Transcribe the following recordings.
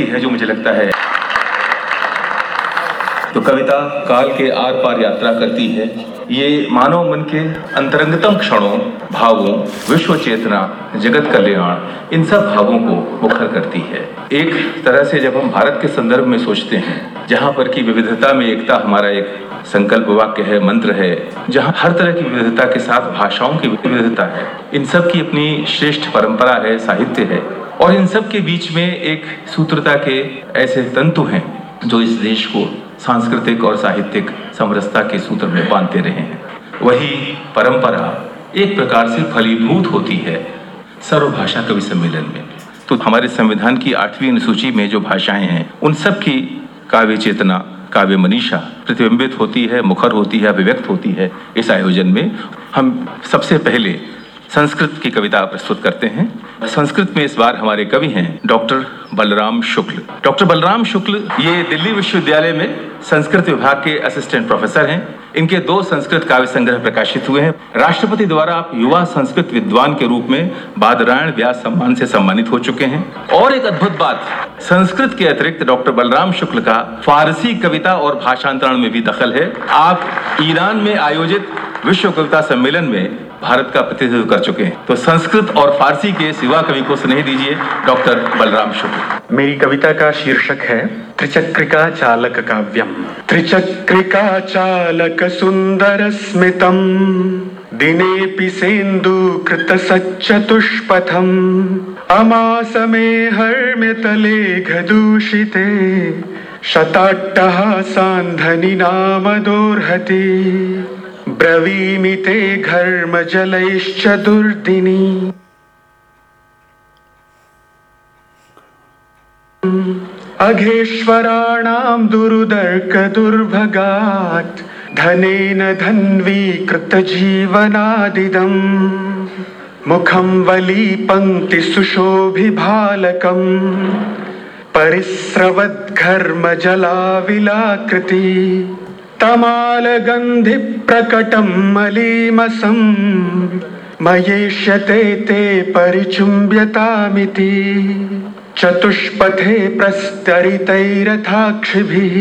पंक्ति है जो मुझे लगता है। तो कविता काल के आर पार यात्रा करती है। ये मानव मन के अंतरंगतम क्षणों, भावों, विश्व चेतना, जगत कल्याण, इन सब भावों को मुखर करती है। एक तरह से जब हम भारत के संदर्भ में सोचते हैं, जहाँ पर की विविधता में एकता हमारा एक संकल्प वाक्य है, मंत्र है, जहाँ हर तरह की विविधता के साथ भाषाओं की विविधता है, इन सब की अपनी श्रेष्ठ परंपरा है, साहित्य है। और इन सब के बीच में एक सूत्रता के ऐसे तंतु हैं, जो इस देश को सांस्कृतिक और साहित्यिक समरसता के सूत्र में बांधते रहे हैं। वही परंपरा एक प्रकार से फलीभूत होती है सर्वभाषा कवि सम्मेलन में। तो हमारे संविधान की आठवीं अनुसूची में जो भाषाएँ हैं, उन सब की काव्य चेतना, काव्य मनीषा प्रतिबिंबित होती है, मुखर होती है, अभिव्यक्त होती है। इस आयोजन में हम सबसे पहले संस्कृत की कविता प्रस्तुत करते हैं। संस्कृत में इस बार हमारे कवि हैं डॉक्टर बलराम शुक्ल। डॉक्टर बलराम शुक्ल ये दिल्ली विश्वविद्यालय में संस्कृत विभाग के असिस्टेंट प्रोफेसर हैं। इनके दो संस्कृत काव्य संग्रह प्रकाशित हुए हैं। राष्ट्रपति द्वारा आप युवा संस्कृत विद्वान के रूप में बादरायण व्यास सम्मान से सम्मानित हो चुके हैं। और एक अद्भुत बात, संस्कृत के अतिरिक्त डॉक्टर बलराम शुक्ल का फारसी कविता और भाषांतरण में भी दखल है। आप ईरान में आयोजित विश्व कविता सम्मेलन में भारत का प्रतिनिधित्व कर चुके हैं। तो संस्कृत और फारसी के सिवा कवि को स्नेह दीजिए डॉक्टर बलराम शुक्ल। मेरी कविता का शीर्षक है त्रिचक्रिका चालक काव्यम। त्रिचक्रिका चालक सुंदर स्मितम। दिनेपि सेन्दु कृत सच्चतुष्पथम् अमासमे हर्म्यतलेघ दूषिते। शताट्टहासान्धनि नाम दोर्हति। ब्रवीमि ते घर्मजलैश्च दुर्दिनी अघेश्वराणां दुरुदर्कदुर्भगात् धनेन धन्वी धन्वीकृतजीवनादिदम्। मुखं वलीपङ्क्तिसुशोभिभालकम् परिस्रवद्घर्मजलाविलाकृति। तमालगन्धिप्रकटं मलीमसम् मयेष्यते ते परिचुम्ब्यतामिति चतुष्पथे प्रस्तरितैरथाक्षिभिः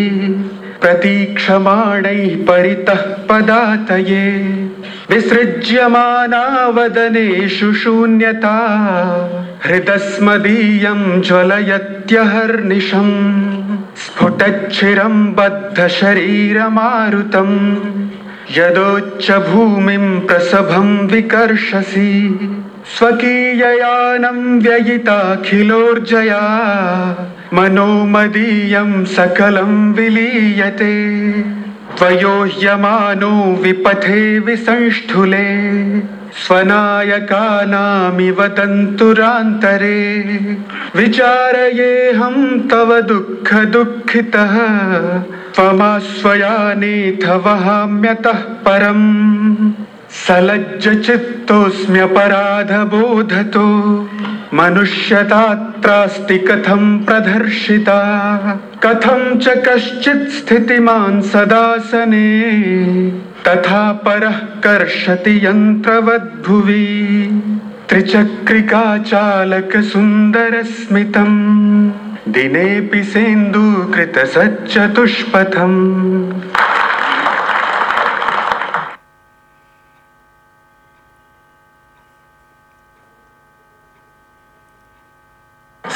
प्रतीक्षमाणैः परितः पदातये विसृज्यमाना शून्यता हृदस्मदीयं ज्वलयत्यहर्निशम् स्फुटच्छिरं बद्धशरीरमारुतम् यदोच्च भूमिं प्रसभं विकर्षसि। स्वकीययानं व्ययिताखिलोर्जया। मनोमदीयं सकलं विलीयते। त्वयोह्यमानो विपथे विसंष्ठुले। स्वनायकानामिव तन्तुरान्तरे। विचारयेऽहं तव दुःख दुःखितः त्वमास्वयानेथ वहाम्यतः परम्। सलज्जचित्तोऽस्म्यपराधबोधतो। मनुष्यतात्रास्ति कथं प्रदर्शिता। कथं च कश्चित् स्थितिमान् सदासने। तथा परः कर्षति यन्त्रवद्भुवि। त्रिचक्रिका चालकसुन्दरस्मितम् दिनेऽपि सेन्दूकृतसच्चतुष्पथम्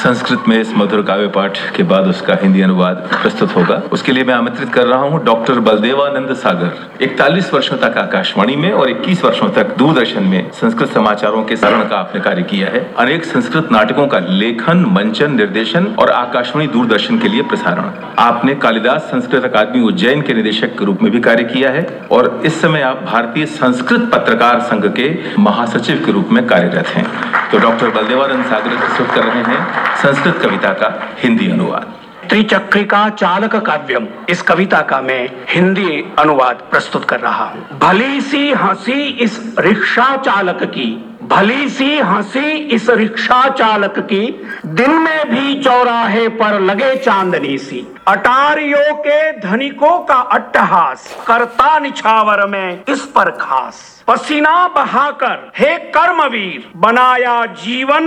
संस्कृत में इस मधुर काव्य पाठ के बाद उसका हिंदी अनुवाद प्रस्तुत होगा। उसके लिए मैं आमंत्रित कर रहा हूँ डॉक्टर बलदेवानंद सागर। इकतालीस वर्षों तक आकाशवाणी में और 21 वर्षों तक दूरदर्शन में संस्कृत समाचारों के सारण का आपने कार्य किया है। अनेक संस्कृत नाटकों का लेखन, मंचन, निर्देशन और आकाशवाणी दूरदर्शन के लिए प्रसारण। आपने कालिदास संस्कृत अकादमी उज्जैन के निदेशक के रूप में भी कार्य किया है और इस समय आप भारतीय संस्कृत पत्रकार संघ के महासचिव के रूप में कार्यरत हैं। तो डॉक्टर बलदेवानंद सागर प्रस्तुत कर रहे हैं संस्कृत कविता का हिंदी अनुवाद। त्रिचक्रिका चालक काव्यम, इस कविता का मैं हिंदी अनुवाद प्रस्तुत कर रहा हूँ। भली सी हँसी इस रिक्शा चालक की भली सी हँसी इस रिक्शा चालक की, दिन में भी चौराहे पर लगे चांदनी सी। अटारियों के धनिकों का अट्टहास, करता निछावर में इस पर खास। पसीना बहाकर, हे कर्मवीर, बनाया जीवन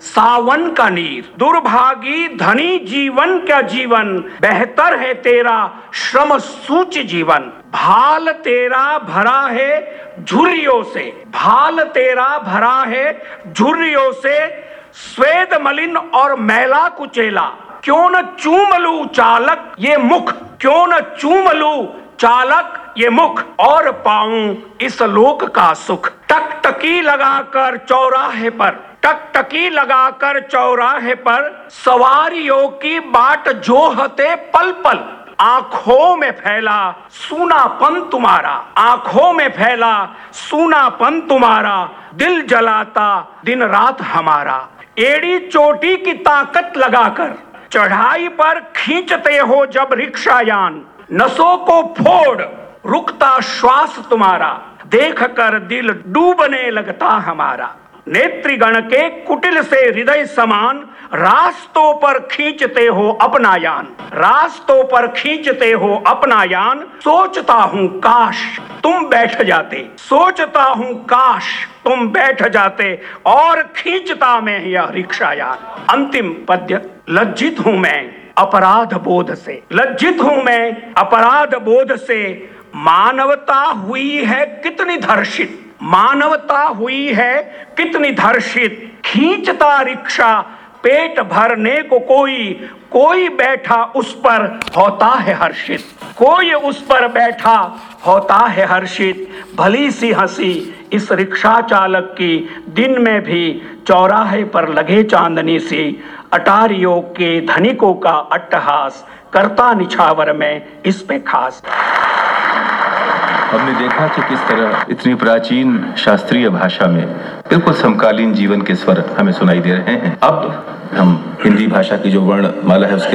सावन का नीर। दुर्भागी धनी जीवन क्या जीवन? बेहतर है तेरा श्रम सूच जीवन। भाल तेरा भरा है झुर्रियों से। भाल तेरा भरा है झुर्रियों से। स्वेद मलिन और मैला कुचेला। क्यों न चूम लू चालक ये मुख? क्यों न चूम लू चालक ये मुख? और पाऊँ इस लोक का सुख। टकटकी लगाकर चौराहे पर। टकटकी लगाकर चौराहे पर सवारियों की बाट जोहते पल पल आँखों में फैला सूनापन तुम्हारा। आँखों में फैला सूनापन तुम्हारा। दिल जलाता दिन रात हमारा। एड़ी चोटी की ताकत लगाकर चढ़ाई पर खींचते हो जब रिक्शायान। नसों को फोड़, रुकता श्वास तुम्हारा। देख कर दिल डूबने लगता हमारा। नेत्रीगण के कुटिल से हृदय समान, रास्तों पर खींचते हो अपना यान। रास्तों पर खींचते हो अपना यान, सोचता हूँ काश तुम बैठ जाते। सोचता हूँ काश तुम बैठ जाते, और खींचता मैं यह रिक्शा यान। अंतिम पद्य, लज्जित हूँ मैं अपराध बोध से। लज्जित हूँ मैं अपराध बोध से। मानवता हुई है कितनी धर्षित। मानवता हुई है कितनी धर्षित? खींचता रिक्शा, पेट भरने को कोई कोई बैठा उस पर होता है हर्षित। कोई उस पर बैठा होता है हर्षित। भली सी हँसी इस रिक्शा चालक की दिन में भी चौराहे पर लगे चांदनी सी। अटारियों के धनिकों का अट्टहास, करता निछावर में इस पे खास। हमने देखा कि किस तरह इतनी प्राचीन शास्त्रीय भाषा में बिल्कुल समकालीन जीवन के स्वर हमें सुनाई दे रहे हैं। अब हम हिंदी भाषा की जो वर्ण माला है, उसके